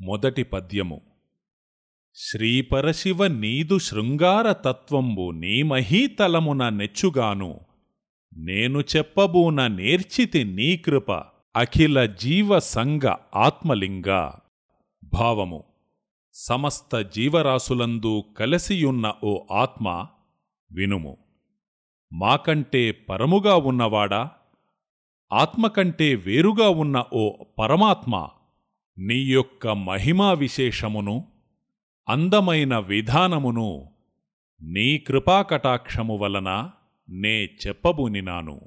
మొదటి పద్యము. శ్రీపరశివ నీదు శృంగార తత్వంబు నీ మహీతలమున నెచ్చుగాను. నేను చెప్పబూన నేర్చితి నీ కృప అఖిల జీవ సంగ ఆత్మలింగ. భావము. సమస్త జీవరాశులందు కలసియున్న ఓ ఆత్మ వినుము. మాకంటే పరముగా ఉన్నవాడా? ఆత్మకంటే వేరుగా ఉన్న ఓ పరమాత్మ నీ యొక్క మహిమా విశేషమును అందమైన విధానమును నీ కృపాకటాక్షము వలన నే చెప్పబూనినాను.